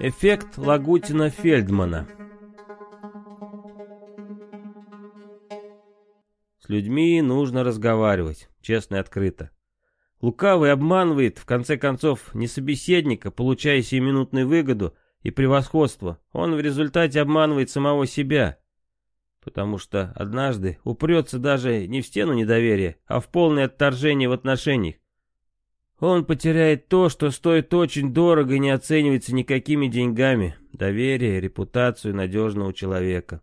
Эффект Лагутина-Фельдмана С людьми нужно разговаривать, честно и открыто. Лукавый обманывает, в конце концов, не собеседника, получая сиюминутную выгоду и превосходство. Он в результате обманывает самого себя. Потому что однажды упрется даже не в стену недоверия, а в полное отторжение в отношениях. Он потеряет то, что стоит очень дорого и не оценивается никакими деньгами. Доверие, репутацию надежного человека.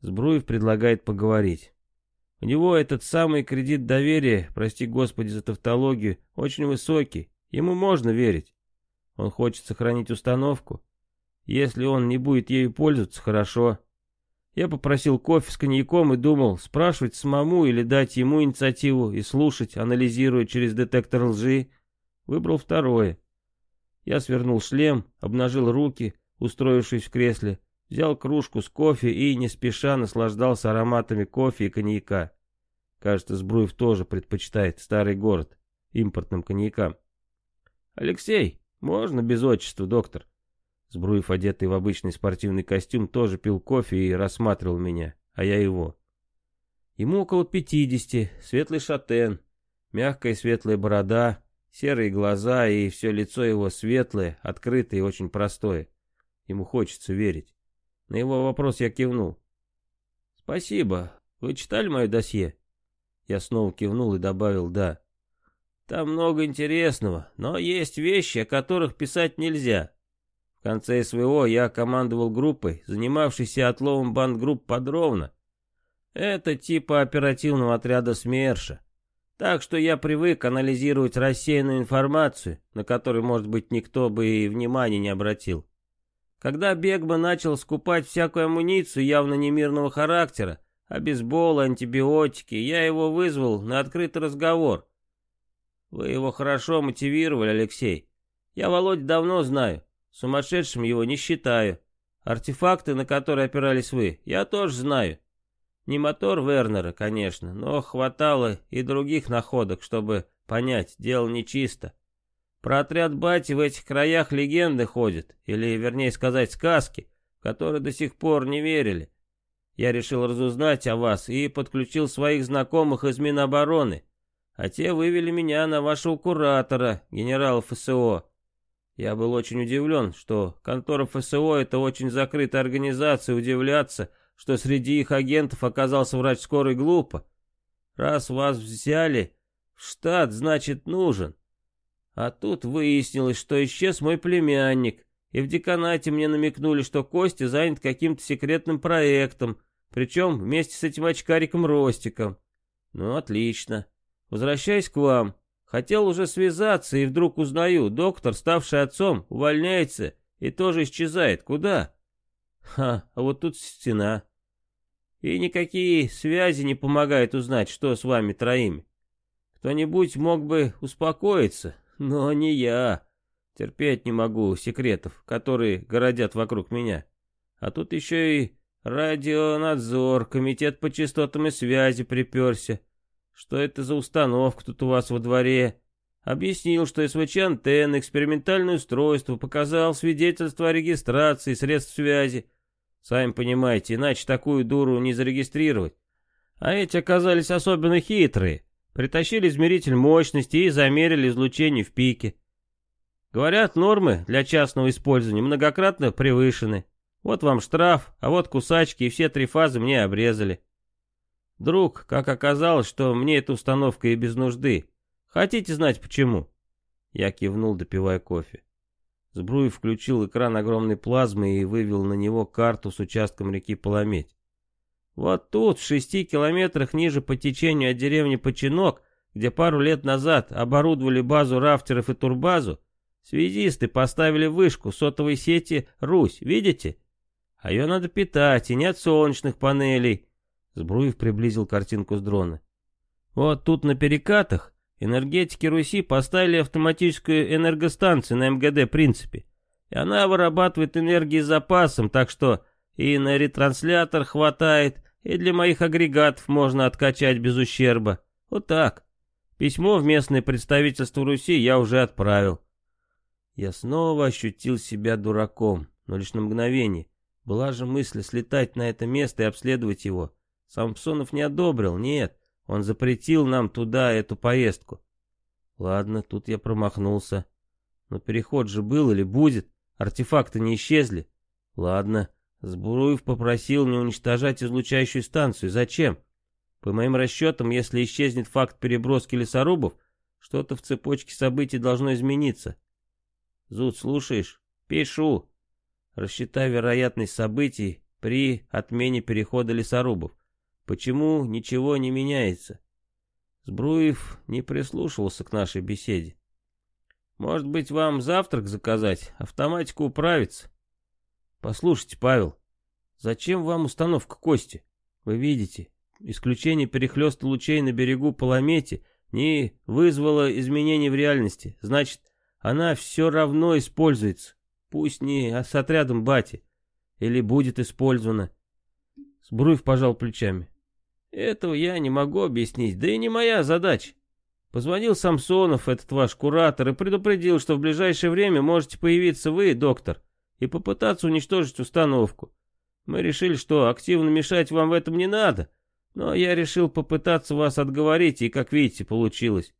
Збруев предлагает поговорить. У него этот самый кредит доверия, прости господи за тавтологию, очень высокий. Ему можно верить. Он хочет сохранить установку. Если он не будет ею пользоваться, хорошо. Я попросил кофе с коньяком и думал, спрашивать самому или дать ему инициативу и слушать, анализируя через детектор лжи. Выбрал второе. Я свернул шлем, обнажил руки, устроившись в кресле, взял кружку с кофе и не спеша наслаждался ароматами кофе и коньяка. Кажется, Сбруев тоже предпочитает старый город импортным коньякам. «Алексей, можно без отчества, доктор?» Сбруев, одетый в обычный спортивный костюм, тоже пил кофе и рассматривал меня, а я его. Ему около пятидесяти, светлый шатен, мягкая светлая борода, серые глаза и все лицо его светлое, открытое и очень простое. Ему хочется верить. На его вопрос я кивнул. «Спасибо. Вы читали мое досье?» Я снова кивнул и добавил «да». «Там много интересного, но есть вещи, о которых писать нельзя. В конце СВО я командовал группой, занимавшейся отловом бандгрупп подробно. Это типа оперативного отряда СМЕРШа. Так что я привык анализировать рассеянную информацию, на которую, может быть, никто бы и внимания не обратил. Когда Бегба начал скупать всякую амуницию явно немирного характера, а бейсбол, антибиотики, я его вызвал на открытый разговор. Вы его хорошо мотивировали, Алексей. Я Володь давно знаю. Сумасшедшим его не считаю. Артефакты, на которые опирались вы, я тоже знаю. Не мотор Вернера, конечно, но хватало и других находок, чтобы понять, дело нечисто. Про отряд Бати в этих краях легенды ходят, или, вернее сказать, сказки, в которые до сих пор не верили. Я решил разузнать о вас и подключил своих знакомых из Минобороны, а те вывели меня на вашего куратора, генерала ФСО. Я был очень удивлен, что контора ФСО — это очень закрытая организация, удивляться, что среди их агентов оказался врач скорой глупо. Раз вас взяли штат, значит, нужен. А тут выяснилось, что исчез мой племянник, и в деканате мне намекнули, что Костя занят каким-то секретным проектом, причем вместе с этим очкариком Ростиком. Ну, отлично. Возвращаясь к вам, Хотел уже связаться, и вдруг узнаю, доктор, ставший отцом, увольняется и тоже исчезает. Куда? Ха, а вот тут стена. И никакие связи не помогают узнать, что с вами троими. Кто-нибудь мог бы успокоиться, но не я. Терпеть не могу секретов, которые городят вокруг меня. А тут еще и радионадзор, комитет по частотам и связи приперся. Что это за установка тут у вас во дворе? Объяснил, что СВЧ-антенна, экспериментальное устройство, показал свидетельство о регистрации средств связи. Сами понимаете, иначе такую дуру не зарегистрировать. А эти оказались особенно хитрые. Притащили измеритель мощности и замерили излучение в пике. Говорят, нормы для частного использования многократно превышены. Вот вам штраф, а вот кусачки, и все три фазы мне обрезали. Друг, как оказалось, что мне эта установка и без нужды. Хотите знать почему?» Я кивнул, допивая кофе. Сбруев включил экран огромной плазмы и вывел на него карту с участком реки Полометь. Вот тут, в шести километрах ниже по течению от деревни Починок, где пару лет назад оборудовали базу рафтеров и турбазу, связисты поставили вышку сотовой сети «Русь», видите? А ее надо питать, и нет солнечных панелей, Збруев приблизил картинку с дрона. Вот тут на перекатах энергетики Руси поставили автоматическую энергостанцию на МГД принципе. И она вырабатывает энергии запасом, так что и на ретранслятор хватает, И для моих агрегатов можно откачать без ущерба. Вот так. Письмо в местное представительство Руси я уже отправил. Я снова ощутил себя дураком, но лишь на мгновение. Была же мысль слетать на это место и обследовать его. Самсонов не одобрил, нет. Он запретил нам туда эту поездку. Ладно, тут я промахнулся. Но переход же был или будет. Артефакты не исчезли. Ладно, Сбруев попросил не уничтожать излучающую станцию. Зачем? По моим расчетам, если исчезнет факт переброски лесорубов, что-то в цепочке событий должно измениться. Зуд, слушаешь? Пишу. Рассчитай вероятность событий при отмене перехода лесорубов. Почему ничего не меняется? Сбруев не прислушивался к нашей беседе. Может быть, вам завтрак заказать, автоматику управиться? Послушайте, Павел, зачем вам установка Кости? Вы видите, исключение перехлеста лучей на берегу Паламети не вызвало изменений в реальности. Значит, она все равно используется. Пусть не с отрядом Бати. Или будет использована. Сбруев пожал плечами. Этого я не могу объяснить, да и не моя задача. Позвонил Самсонов, этот ваш куратор, и предупредил, что в ближайшее время можете появиться вы, доктор, и попытаться уничтожить установку. Мы решили, что активно мешать вам в этом не надо, но я решил попытаться вас отговорить, и, как видите, получилось.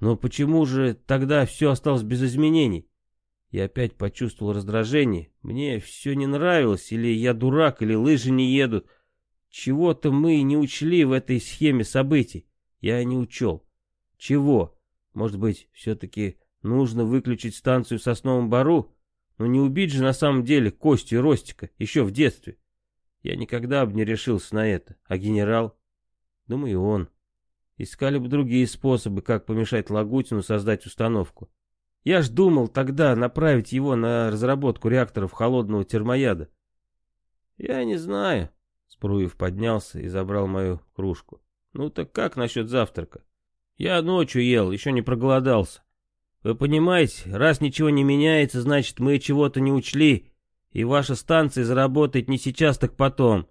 Но почему же тогда все осталось без изменений? Я опять почувствовал раздражение. Мне все не нравилось, или я дурак, или лыжи не едут. Чего-то мы не учли в этой схеме событий. Я не учел. Чего? Может быть, все-таки нужно выключить станцию в Сосновом Бару? Но не убить же на самом деле Костю и Ростика, еще в детстве. Я никогда бы не решился на это. А генерал? Думаю, он. Искали бы другие способы, как помешать Лагутину создать установку. Я ж думал тогда направить его на разработку реакторов холодного термояда. Я не знаю, Спруев поднялся и забрал мою кружку. «Ну так как насчет завтрака? Я ночью ел, еще не проголодался. Вы понимаете, раз ничего не меняется, значит мы чего-то не учли, и ваша станция заработает не сейчас, так потом».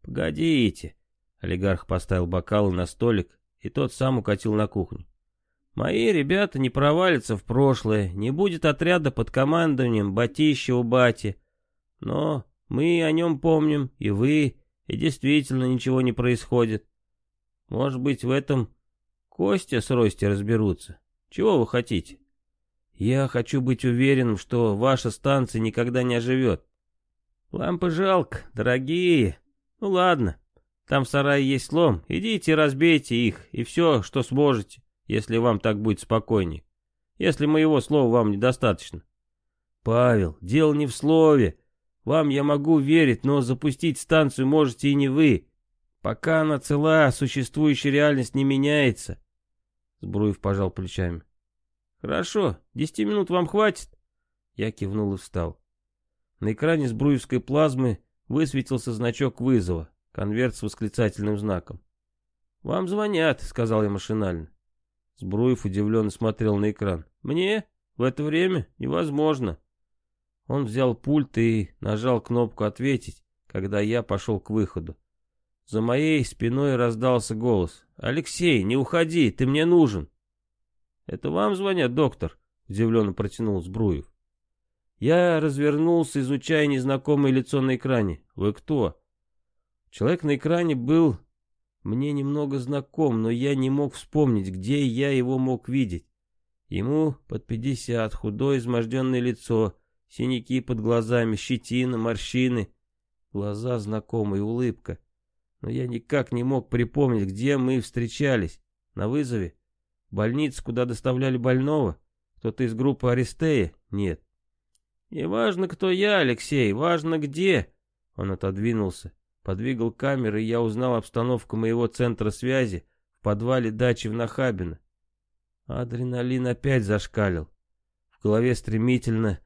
«Погодите», — олигарх поставил бокалы на столик, и тот сам укатил на кухню. «Мои ребята не провалятся в прошлое, не будет отряда под командованием Батища у Бати. Но мы о нем помним, и вы, и действительно ничего не происходит. Может быть, в этом Костя с Рости разберутся. Чего вы хотите? Я хочу быть уверенным, что ваша станция никогда не оживет. Лампы жалко, дорогие. Ну ладно, там в сарае есть слом. Идите разбейте их, и все, что сможете, если вам так будет спокойнее. Если моего слова вам недостаточно. Павел, дело не в слове. Вам я могу верить, но запустить станцию можете и не вы. Пока она цела, существующая реальность не меняется. Збруев пожал плечами. Хорошо, десяти минут вам хватит? Я кивнул и встал. На экране сбруевской плазмы высветился значок вызова, конверт с восклицательным знаком. «Вам звонят», — сказал я машинально. Збруев удивленно смотрел на экран. «Мне? В это время? Невозможно». Он взял пульт и нажал кнопку «Ответить», когда я пошел к выходу. За моей спиной раздался голос. «Алексей, не уходи, ты мне нужен!» «Это вам звонят, доктор?» — удивленно протянул Сбруев. Я развернулся, изучая незнакомое лицо на экране. «Вы кто?» Человек на экране был мне немного знаком, но я не мог вспомнить, где я его мог видеть. Ему под пятьдесят, худое изможденное лицо, Синяки под глазами, щетина, морщины. Глаза знакомые, улыбка. Но я никак не мог припомнить, где мы встречались. На вызове? Больница, куда доставляли больного? Кто-то из группы Аристея? Нет. Не важно, кто я, Алексей, важно где. Он отодвинулся, подвигал камеры, и я узнал обстановку моего центра связи в подвале дачи в Нахабино. Адреналин опять зашкалил. В голове стремительно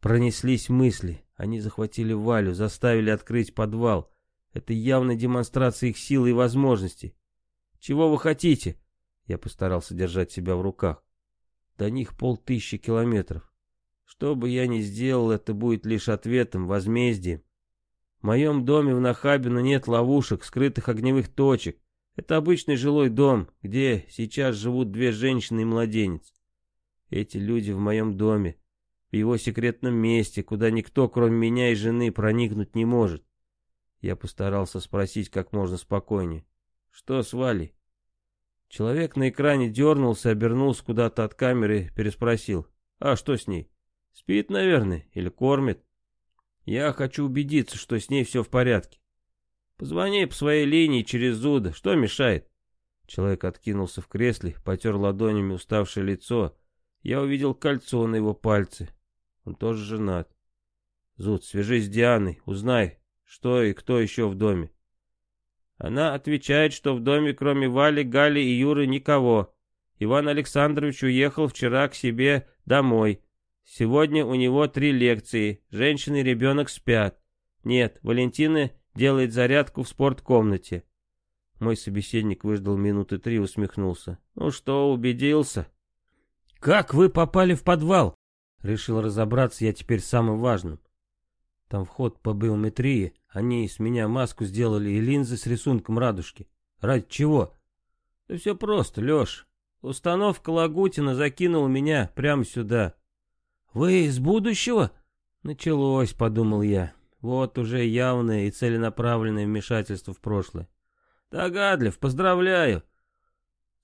Пронеслись мысли. Они захватили Валю, заставили открыть подвал. Это явно демонстрация их силы и возможностей. «Чего вы хотите?» Я постарался держать себя в руках. До них полтысячи километров. Что бы я ни сделал, это будет лишь ответом, возмездием. моем доме в Нахабино нет ловушек, скрытых огневых точек. Это обычный жилой дом, где сейчас живут две женщины и младенец. Эти люди в моем доме, в его секретном месте, куда никто, кроме меня и жены, проникнуть не может. Я постарался спросить как можно спокойнее. Что с Валей? Человек на экране дернулся, обернулся куда-то от камеры, переспросил. А что с ней? Спит, наверное, или кормит? Я хочу убедиться, что с ней все в порядке. Позвони по своей линии через Зуда, что мешает? Человек откинулся в кресле, потер ладонями уставшее лицо. Я увидел кольцо на его пальце. Он тоже женат. Зуд, свяжись с Дианой, узнай, что и кто еще в доме. Она отвечает, что в доме кроме Вали, Гали и Юры никого. Иван Александрович уехал вчера к себе домой. Сегодня у него три лекции. Женщина и ребенок спят. Нет, Валентина делает зарядку в спорткомнате. Мой собеседник выждал минуты три и усмехнулся. Ну что, убедился? Как вы попали в подвал? Решил разобраться я теперь самым важным. Там вход по биометрии, они с меня маску сделали и линзы с рисунком радужки. Ради чего? Да все просто, Леш. Установка Лагутина закинула меня прямо сюда. Вы из будущего? Началось, подумал я. Вот уже явное и целенаправленное вмешательство в прошлое. Догадлив, поздравляю.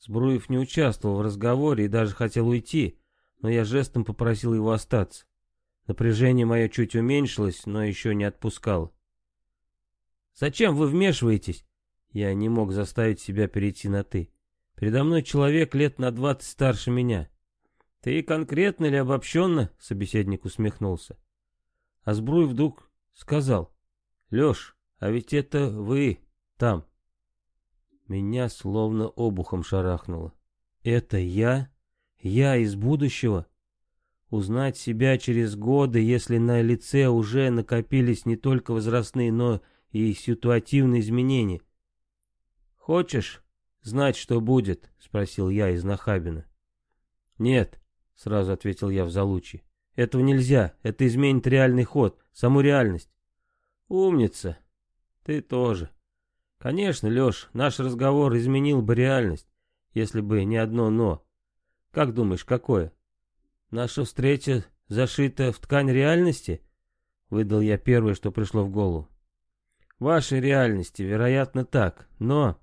Сбруев не участвовал в разговоре и даже хотел уйти, но я жестом попросил его остаться. Напряжение мое чуть уменьшилось, но еще не отпускало. «Зачем вы вмешиваетесь?» Я не мог заставить себя перейти на «ты». Передо мной человек лет на двадцать старше меня. «Ты конкретно или обобщенно?» — собеседник усмехнулся. А Сбруй вдруг сказал. «Леш, а ведь это вы там». Меня словно обухом шарахнуло. «Это я? Я из будущего?» Узнать себя через годы, если на лице уже накопились не только возрастные, но и ситуативные изменения. «Хочешь знать, что будет?» — спросил я из Нахабина. «Нет», — сразу ответил я в залучи. «Этого нельзя, это изменит реальный ход, саму реальность». «Умница. Ты тоже. Конечно, Леш, наш разговор изменил бы реальность, если бы не одно «но». Как думаешь, какое?» Наша встреча зашита в ткань реальности? Выдал я первое, что пришло в голову. Вашей реальности, вероятно, так, но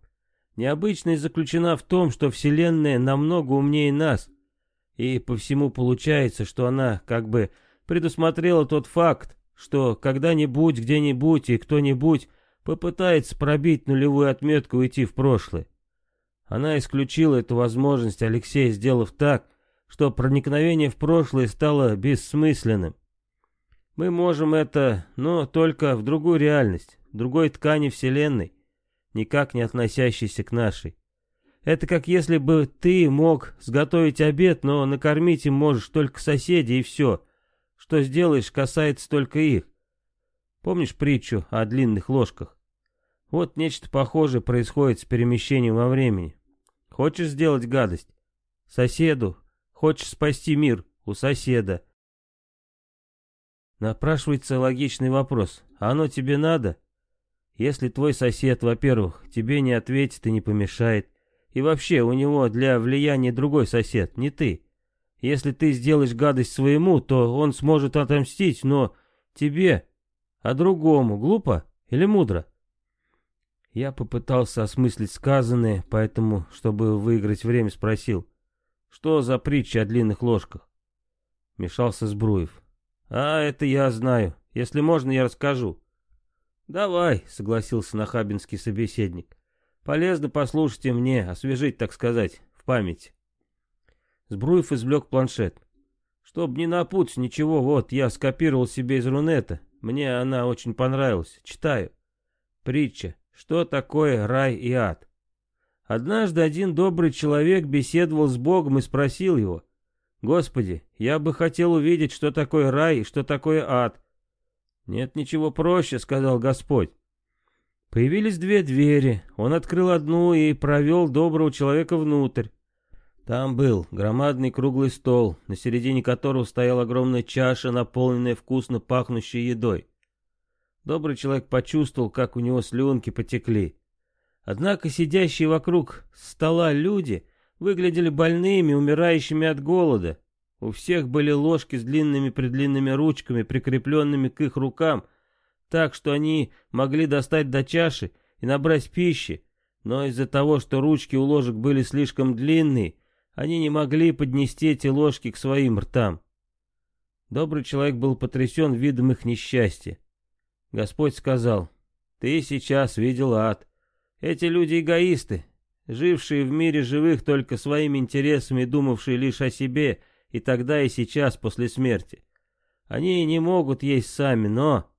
необычность заключена в том, что Вселенная намного умнее нас, и по всему получается, что она как бы предусмотрела тот факт, что когда-нибудь, где-нибудь и кто-нибудь попытается пробить нулевую отметку и уйти в прошлое. Она исключила эту возможность, Алексей, сделав так, что проникновение в прошлое стало бессмысленным. Мы можем это, но только в другую реальность, другой ткани Вселенной, никак не относящейся к нашей. Это как если бы ты мог сготовить обед, но накормить им можешь только соседей и все. Что сделаешь, касается только их. Помнишь притчу о длинных ложках? Вот нечто похожее происходит с перемещением во времени. Хочешь сделать гадость? Соседу, Хочешь спасти мир у соседа. Напрашивается логичный вопрос. А оно тебе надо? Если твой сосед, во-первых, тебе не ответит и не помешает, и вообще у него для влияния другой сосед, не ты. Если ты сделаешь гадость своему, то он сможет отомстить, но тебе, а другому, глупо или мудро? Я попытался осмыслить сказанное, поэтому, чтобы выиграть время, спросил. Что за притча о длинных ложках? Мешался Сбруев. А, это я знаю. Если можно, я расскажу. Давай, согласился нахабинский собеседник. Полезно послушать и мне, освежить, так сказать, в память. Сбруев извлек планшет. Чтоб не напутать ничего, вот, я скопировал себе из рунета. Мне она очень понравилась. Читаю. Притча. Что такое рай и ад? Однажды один добрый человек беседовал с Богом и спросил его, «Господи, я бы хотел увидеть, что такое рай и что такое ад». «Нет ничего проще», — сказал Господь. Появились две двери, он открыл одну и провел доброго человека внутрь. Там был громадный круглый стол, на середине которого стояла огромная чаша, наполненная вкусно пахнущей едой. Добрый человек почувствовал, как у него слюнки потекли. Однако сидящие вокруг стола люди выглядели больными, умирающими от голода. У всех были ложки с длинными-предлинными ручками, прикрепленными к их рукам, так что они могли достать до чаши и набрать пищи, но из-за того, что ручки у ложек были слишком длинные, они не могли поднести эти ложки к своим ртам. Добрый человек был потрясен видом их несчастья. Господь сказал, «Ты сейчас видел ад. Эти люди эгоисты, жившие в мире живых только своими интересами думавшие лишь о себе, и тогда и сейчас, после смерти. Они не могут есть сами, но...»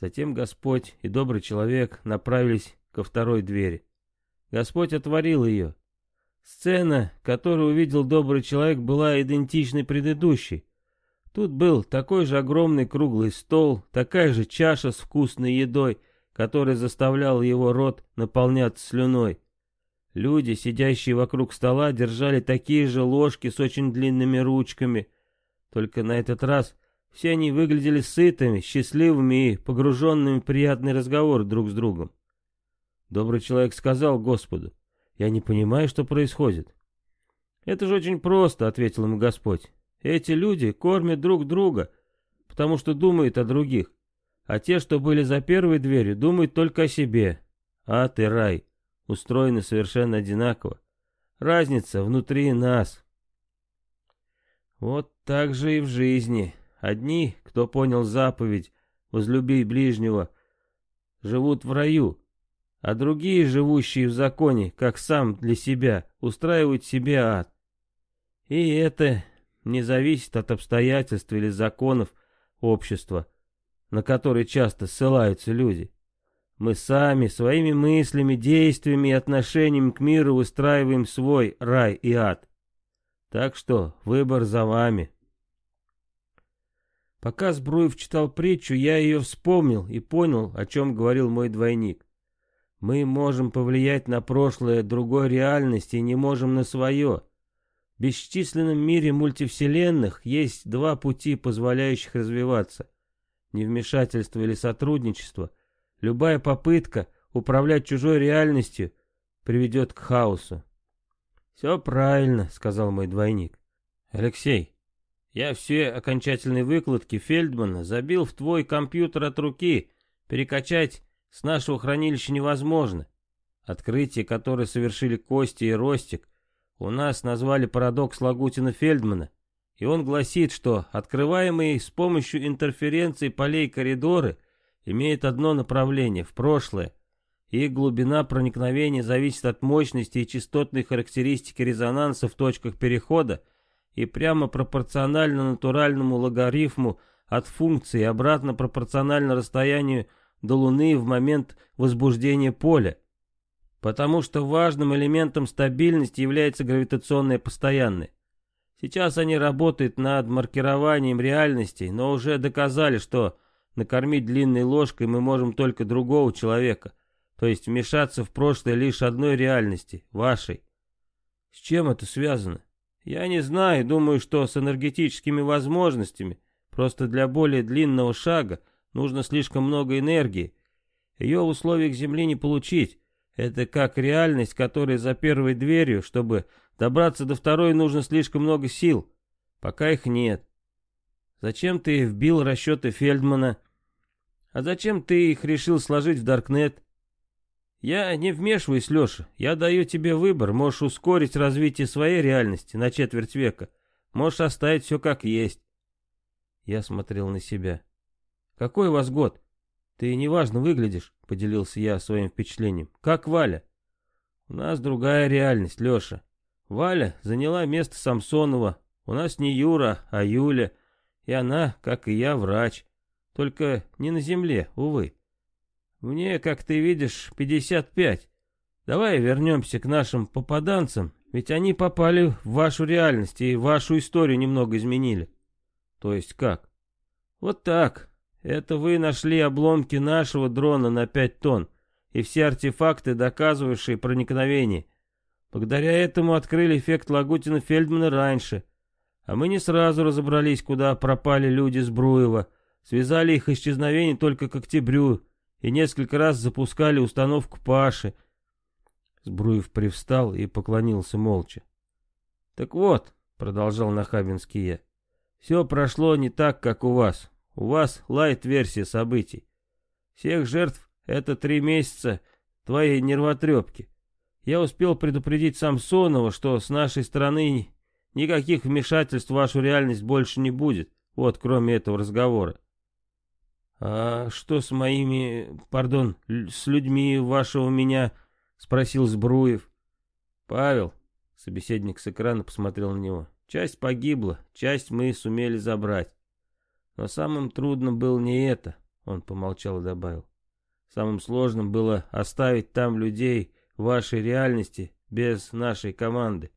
Затем Господь и добрый человек направились ко второй двери. Господь отворил ее. Сцена, которую увидел добрый человек, была идентичной предыдущей. Тут был такой же огромный круглый стол, такая же чаша с вкусной едой, которая заставляла его рот наполняться слюной. Люди, сидящие вокруг стола, держали такие же ложки с очень длинными ручками. Только на этот раз все они выглядели сытыми, счастливыми и погруженными в приятный разговор друг с другом. Добрый человек сказал Господу, «Я не понимаю, что происходит». «Это же очень просто», — ответил ему Господь. «Эти люди кормят друг друга, потому что думают о других, а те, что были за первой дверью, думают только о себе. Ад и рай устроены совершенно одинаково. Разница внутри нас». Вот так же и в жизни. Одни, кто понял заповедь «возлюби ближнего», живут в раю, а другие, живущие в законе, как сам для себя, устраивают себе ад. И это не зависит от обстоятельств или законов общества, на которые часто ссылаются люди. Мы сами своими мыслями, действиями и отношениями к миру выстраиваем свой рай и ад. Так что выбор за вами. Пока Збруев читал притчу, я ее вспомнил и понял, о чем говорил мой двойник. Мы можем повлиять на прошлое другой реальности и не можем на свое. Бесчисленном мире мультивселенных есть два пути, позволяющих развиваться. Невмешательство или сотрудничество. Любая попытка управлять чужой реальностью приведет к хаосу. «Все правильно», — сказал мой двойник. «Алексей, я все окончательные выкладки Фельдмана забил в твой компьютер от руки. Перекачать с нашего хранилища невозможно. Открытие, которое совершили Кости и Ростик, у нас назвали парадокс Лагутина-Фельдмана, и он гласит, что открываемые с помощью интерференции полей коридоры имеют одно направление, в прошлое, и глубина проникновения зависит от мощности и частотной характеристики резонанса в точках перехода и прямо пропорционально натуральному логарифму от функции обратно пропорционально расстоянию до Луны в момент возбуждения поля, потому что важным элементом стабильности является гравитационное постоянное. Сейчас они работают над маркированием реальностей, но уже доказали, что накормить длинной ложкой мы можем только другого человека, то есть вмешаться в прошлое лишь одной реальности, вашей. С чем это связано? Я не знаю, думаю, что с энергетическими возможностями, просто для более длинного шага, Нужно слишком много энергии. Ее в условиях Земли не получить. Это как реальность, которая за первой дверью, чтобы добраться до второй, нужно слишком много сил. Пока их нет. Зачем ты вбил расчеты Фельдмана? А зачем ты их решил сложить в Даркнет? Я не вмешиваюсь, Леша. Я даю тебе выбор. Можешь ускорить развитие своей реальности на четверть века. Можешь оставить все как есть. Я смотрел на себя. «Какой у вас год?» «Ты неважно выглядишь», — поделился я своим впечатлением. «Как Валя?» «У нас другая реальность, Леша. Валя заняла место Самсонова. У нас не Юра, а Юля. И она, как и я, врач. Только не на земле, увы. Мне, как ты видишь, 55. Давай вернемся к нашим попаданцам, ведь они попали в вашу реальность и вашу историю немного изменили. То есть как? Вот так. Это вы нашли обломки нашего дрона на 5 тонн и все артефакты, доказывающие проникновение. Благодаря этому открыли эффект Лагутина-Фельдмана раньше, а мы не сразу разобрались, куда пропали люди с Бруева, связали их исчезновение только к октябрю и несколько раз запускали установку Паши. Сбруев привстал и поклонился молча. «Так вот», — продолжал Нахабинский я, — «все прошло не так, как у вас. У вас лайт-версия событий. Всех жертв — это три месяца твоей нервотрепки. Я успел предупредить Самсонова, что с нашей стороны никаких вмешательств в вашу реальность больше не будет, вот кроме этого разговора. «А что с моими, пардон, с людьми вашего меня?» — спросил Сбруев. «Павел», — собеседник с экрана посмотрел на него, — «часть погибла, часть мы сумели забрать. Но самым трудным было не это», — он помолчал и добавил. «Самым сложным было оставить там людей, вашей реальности без нашей команды.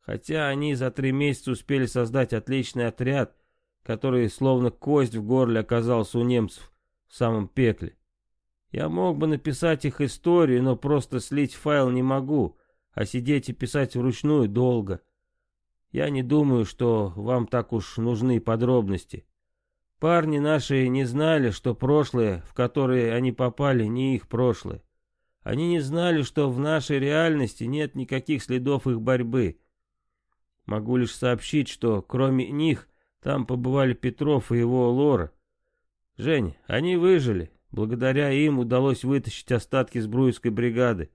Хотя они за три месяца успели создать отличный отряд, который словно кость в горле оказался у немцев в самом пекле. Я мог бы написать их историю, но просто слить файл не могу, а сидеть и писать вручную долго. Я не думаю, что вам так уж нужны подробности. Парни наши не знали, что прошлое, в которое они попали, не их прошлое. Они не знали, что в нашей реальности нет никаких следов их борьбы. Могу лишь сообщить, что кроме них там побывали Петров и его Лора. Жень, они выжили. Благодаря им удалось вытащить остатки Сбруевской бригады.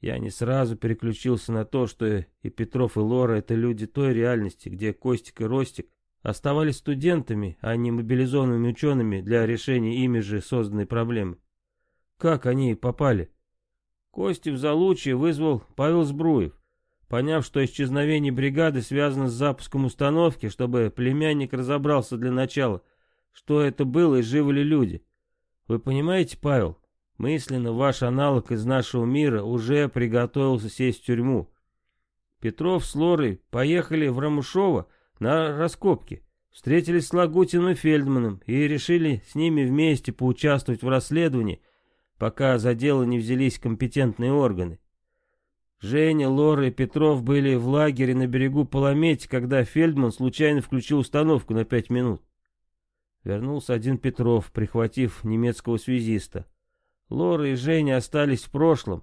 Я не сразу переключился на то, что и Петров, и Лора — это люди той реальности, где Костик и Ростик оставались студентами, а не мобилизованными учеными для решения ими же созданной проблемы. Как они попали? Кости в Залучье вызвал Павел Сбруев. Поняв, что исчезновение бригады связано с запуском установки, чтобы племянник разобрался для начала, что это было и живы ли люди. Вы понимаете, Павел, мысленно ваш аналог из нашего мира уже приготовился сесть в тюрьму. Петров с Лорой поехали в Рамушово на раскопки. Встретились с Лагутиным и Фельдманом и решили с ними вместе поучаствовать в расследовании пока за дело не взялись компетентные органы. Женя, Лора и Петров были в лагере на берегу Паламети, когда Фельдман случайно включил установку на пять минут. Вернулся один Петров, прихватив немецкого связиста. Лора и Женя остались в прошлом,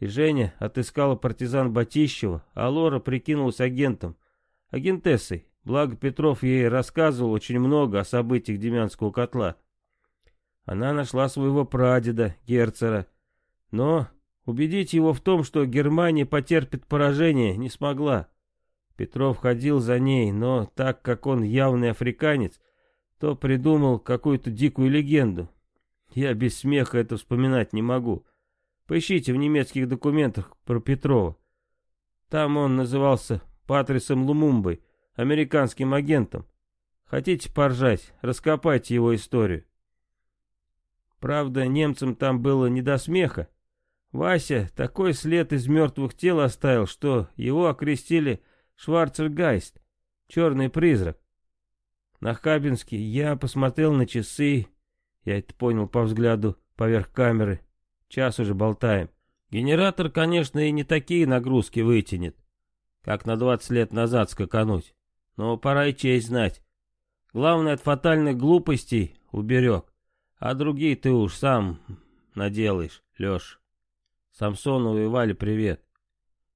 и Женя отыскала партизан Батищева, а Лора прикинулась агентом, агентессой, благо Петров ей рассказывал очень много о событиях Демянского котла. Она нашла своего прадеда, Герцера, но убедить его в том, что Германия потерпит поражение, не смогла. Петров ходил за ней, но так как он явный африканец, то придумал какую-то дикую легенду. Я без смеха это вспоминать не могу. Поищите в немецких документах про Петрова. Там он назывался Патрисом Лумумбой, американским агентом. Хотите поржать, раскопайте его историю. Правда, немцам там было не до смеха. Вася такой след из мертвых тел оставил, что его окрестили Шварцергайст, черный призрак. На Хабинске я посмотрел на часы, я это понял по взгляду поверх камеры. Час уже болтаем. Генератор, конечно, и не такие нагрузки вытянет, как на 20 лет назад скакануть. Но пора и честь знать. Главное от фатальных глупостей уберег. А другие ты уж сам наделаешь, Леш. Самсонову и Вале привет.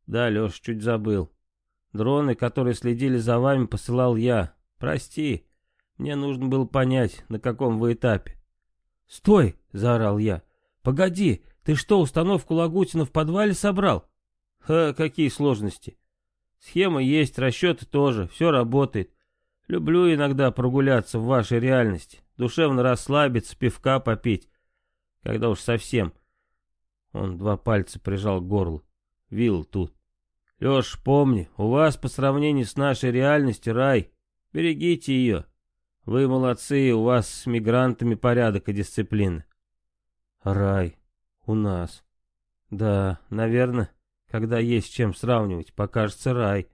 Да, Леш, чуть забыл. Дроны, которые следили за вами, посылал я. Прости, мне нужно было понять, на каком вы этапе. «Стой!» — заорал я. «Погоди, ты что, установку Лагутина в подвале собрал?» «Ха, какие сложности!» «Схема есть, расчеты тоже, все работает. Люблю иногда прогуляться в вашей реальности душевно расслабиться, пивка попить. Когда уж совсем. Он два пальца прижал к горлу. Вилл тут. Леш, помни, у вас по сравнению с нашей реальностью рай. Берегите ее. Вы молодцы, у вас с мигрантами порядок и дисциплина. Рай. У нас. Да, наверное, когда есть чем сравнивать, покажется рай.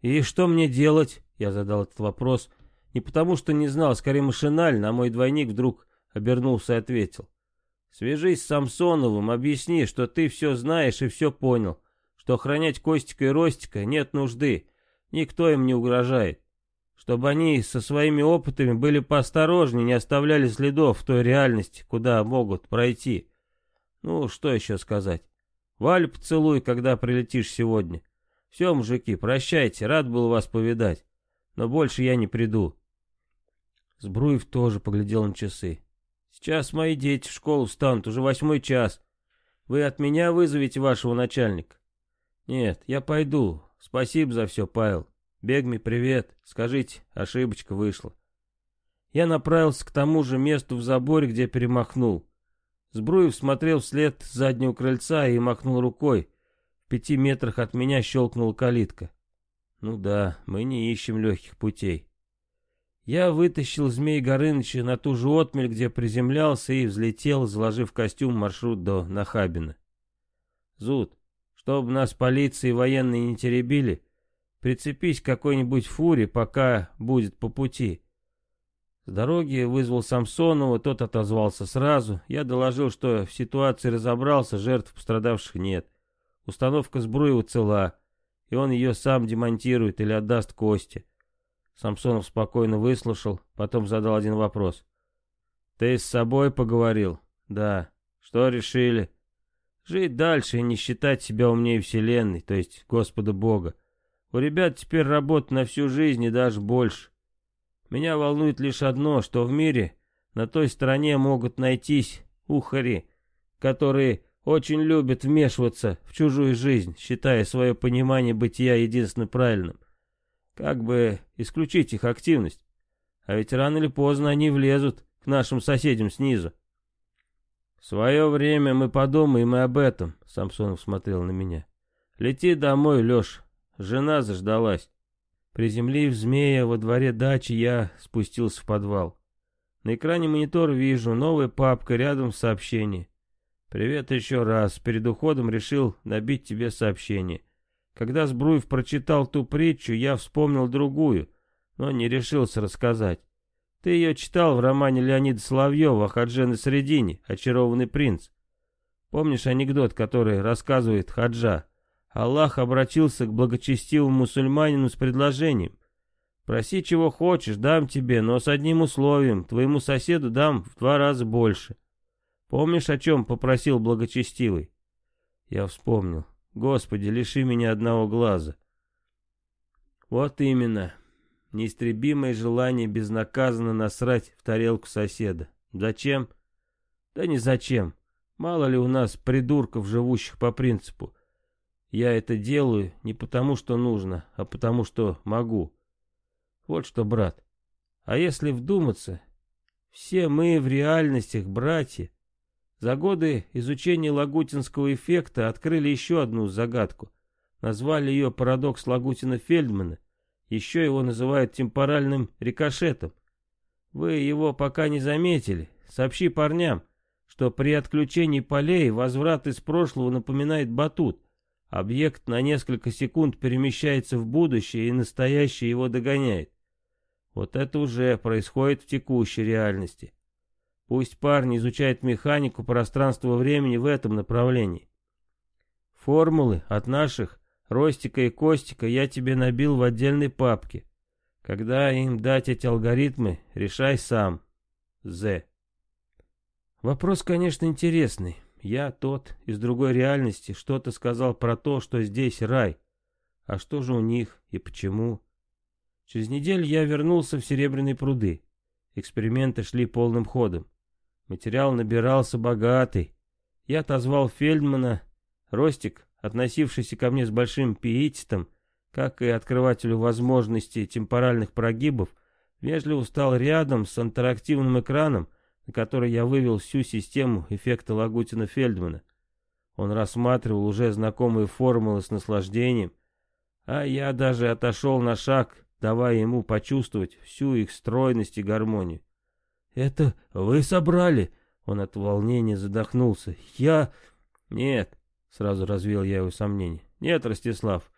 И что мне делать? Я задал этот вопрос, — не потому что не знал, скорее машинально, а мой двойник вдруг обернулся и ответил. «Свяжись с Самсоновым, объясни, что ты все знаешь и все понял, что охранять Костика и Ростика нет нужды, никто им не угрожает, чтобы они со своими опытами были поосторожнее, не оставляли следов в той реальности, куда могут пройти. Ну, что еще сказать? Валь поцелуй, когда прилетишь сегодня. Все, мужики, прощайте, рад был вас повидать. Но больше я не приду. Сбруев тоже поглядел на часы. Сейчас мои дети в школу встанут, уже восьмой час. Вы от меня вызовете вашего начальника? Нет, я пойду. Спасибо за все, Павел. Бегми, привет. Скажите, ошибочка вышла. Я направился к тому же месту в заборе, где перемахнул. Сбруев смотрел вслед с заднего крыльца и махнул рукой. В пяти метрах от меня щелкнула калитка. Ну да, мы не ищем легких путей. Я вытащил Змей Горыныча на ту же отмель, где приземлялся и взлетел, заложив костюм маршрут до Нахабина. Зуд, чтобы нас полиция и военные не теребили, прицепись к какой-нибудь фуре, пока будет по пути. С дороги вызвал Самсонова, тот отозвался сразу. Я доложил, что в ситуации разобрался, жертв пострадавших нет. Установка Сбруева цела, и он ее сам демонтирует или отдаст Косте. Самсонов спокойно выслушал, потом задал один вопрос. «Ты с собой поговорил?» «Да». «Что решили?» «Жить дальше и не считать себя умнее Вселенной, то есть Господа Бога. У ребят теперь работа на всю жизнь и даже больше. Меня волнует лишь одно, что в мире на той стороне могут найтись ухари, которые очень любят вмешиваться в чужую жизнь, считая свое понимание бытия единственно правильным. Как бы исключить их активность. А ведь рано или поздно они влезут к нашим соседям снизу. В свое время мы подумаем и об этом, Самсонов смотрел на меня. Лети домой, Леш, жена заждалась. Приземлив змея во дворе дачи, я спустился в подвал. На экране монитора вижу новая папка рядом с сообщением. «Привет еще раз. Перед уходом решил набить тебе сообщение. Когда Сбруев прочитал ту притчу, я вспомнил другую, но не решился рассказать. Ты ее читал в романе Леонида Соловьева «Хаджен и Средине. Очарованный принц». Помнишь анекдот, который рассказывает Хаджа? Аллах обратился к благочестивому мусульманину с предложением. «Проси, чего хочешь, дам тебе, но с одним условием. Твоему соседу дам в два раза больше». Помнишь, о чем попросил благочестивый? Я вспомнил. Господи, лиши меня одного глаза. Вот именно. Неистребимое желание безнаказанно насрать в тарелку соседа. Зачем? Да не зачем. Мало ли у нас придурков, живущих по принципу. Я это делаю не потому, что нужно, а потому, что могу. Вот что, брат. А если вдуматься, все мы в реальностях братья, за годы изучения лагутинского эффекта открыли еще одну загадку. Назвали ее парадокс Лагутина-Фельдмана. Еще его называют темпоральным рикошетом. Вы его пока не заметили. Сообщи парням, что при отключении полей возврат из прошлого напоминает батут. Объект на несколько секунд перемещается в будущее и настоящее его догоняет. Вот это уже происходит в текущей реальности. Пусть парни изучают механику пространства-времени в этом направлении. Формулы от наших Ростика и Костика я тебе набил в отдельной папке. Когда им дать эти алгоритмы, решай сам. З. Вопрос, конечно, интересный. Я тот из другой реальности что-то сказал про то, что здесь рай. А что же у них и почему? Через неделю я вернулся в Серебряные пруды. Эксперименты шли полным ходом. Материал набирался богатый. Я отозвал Фельдмана. Ростик, относившийся ко мне с большим пиететом, как и открывателю возможностей темпоральных прогибов, вежливо стал рядом с интерактивным экраном, на который я вывел всю систему эффекта Лагутина-Фельдмана. Он рассматривал уже знакомые формулы с наслаждением, а я даже отошел на шаг, давая ему почувствовать всю их стройность и гармонию. «Это вы собрали?» Он от волнения задохнулся. «Я...» «Нет», — сразу развел я его сомнения. «Нет, Ростислав,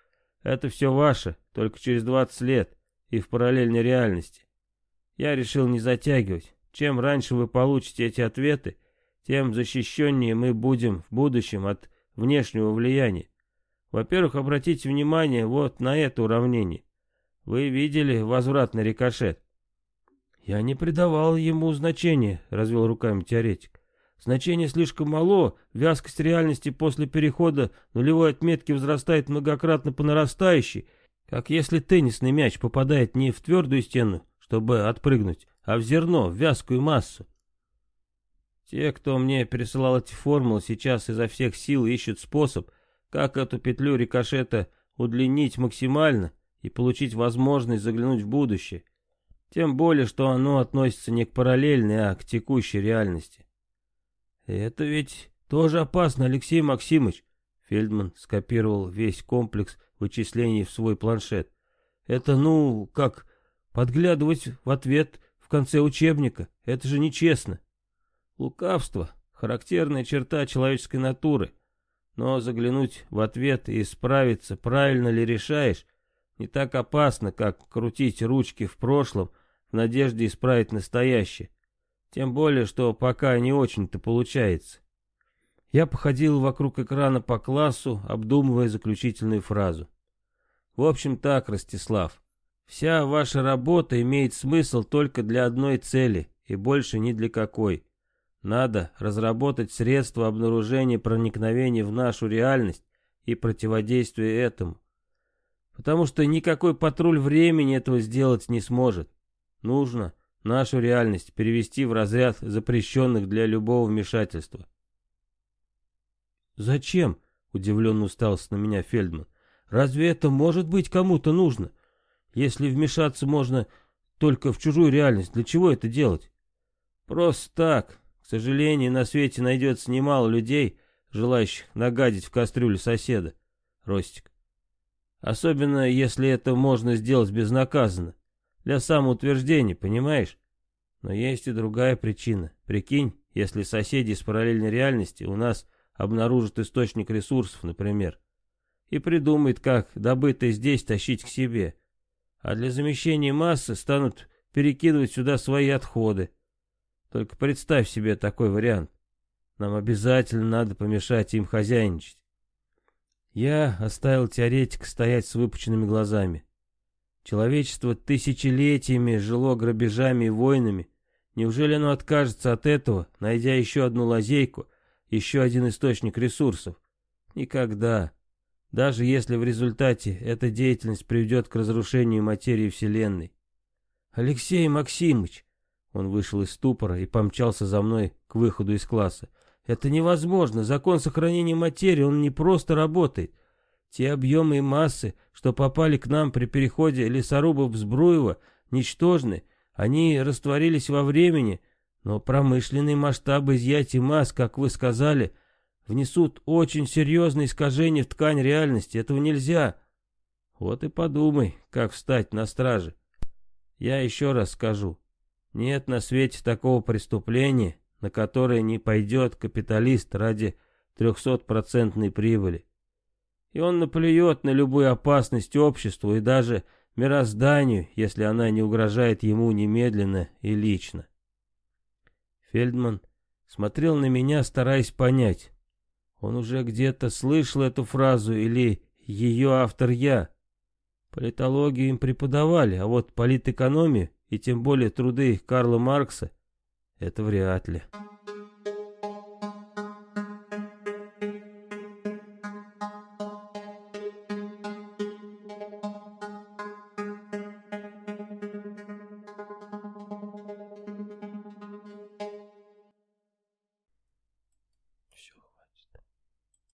это все ваше, только через двадцать лет и в параллельной реальности. Я решил не затягивать. Чем раньше вы получите эти ответы, тем защищеннее мы будем в будущем от внешнего влияния. Во-первых, обратите внимание вот на это уравнение. Вы видели возвратный рикошет? Я не придавал ему значения, развел руками теоретик. Значение слишком мало, вязкость реальности после перехода нулевой отметки возрастает многократно по нарастающей, как если теннисный мяч попадает не в твердую стену, чтобы отпрыгнуть, а в зерно, в вязкую массу. Те, кто мне пересылал эти формулы, сейчас изо всех сил ищут способ, как эту петлю рикошета удлинить максимально и получить возможность заглянуть в будущее. Тем более, что оно относится не к параллельной, а к текущей реальности. Это ведь тоже опасно, Алексей Максимович. Фельдман скопировал весь комплекс вычислений в свой планшет. Это, ну, как подглядывать в ответ в конце учебника. Это же нечестно. Лукавство — характерная черта человеческой натуры. Но заглянуть в ответ и справиться, правильно ли решаешь, не так опасно, как крутить ручки в прошлом в надежде исправить настоящее. Тем более, что пока не очень-то получается. Я походил вокруг экрана по классу, обдумывая заключительную фразу. В общем так, Ростислав, вся ваша работа имеет смысл только для одной цели и больше ни для какой. Надо разработать средства обнаружения проникновения в нашу реальность и противодействия этому. Потому что никакой патруль времени этого сделать не сможет. Нужно нашу реальность перевести в разряд запрещенных для любого вмешательства. «Зачем?» — удивленно устался на меня Фельдман. «Разве это может быть кому-то нужно? Если вмешаться можно только в чужую реальность, для чего это делать?» «Просто так. К сожалению, на свете найдется немало людей, желающих нагадить в кастрюлю соседа, Ростик. Особенно, если это можно сделать безнаказанно. Для самоутверждения, понимаешь? Но есть и другая причина. Прикинь, если соседи из параллельной реальности у нас обнаружат источник ресурсов, например, и придумают, как добытое здесь тащить к себе. А для замещения массы станут перекидывать сюда свои отходы. Только представь себе такой вариант. Нам обязательно надо помешать им хозяйничать. Я оставил теоретика стоять с выпученными глазами. Человечество тысячелетиями жило грабежами и войнами. Неужели оно откажется от этого, найдя еще одну лазейку, еще один источник ресурсов? Никогда. Даже если в результате эта деятельность приведет к разрушению материи Вселенной. Алексей Максимыч, он вышел из ступора и помчался за мной к выходу из класса. Это невозможно. Закон сохранения материи, он не просто работает. Те объемы и массы, что попали к нам при переходе лесорубов с Бруева, ничтожны. Они растворились во времени, но промышленные масштабы изъятия масс, как вы сказали, внесут очень серьезные искажения в ткань реальности. Этого нельзя. Вот и подумай, как встать на страже. Я еще раз скажу. Нет на свете такого преступления, на которое не пойдет капиталист ради трехсотпроцентной прибыли. И он наплюет на любую опасность обществу и даже мирозданию, если она не угрожает ему немедленно и лично. Фельдман смотрел на меня, стараясь понять. Он уже где-то слышал эту фразу или ее автор я. Политологию им преподавали, а вот политэкономию и тем более труды Карла Маркса это вряд ли.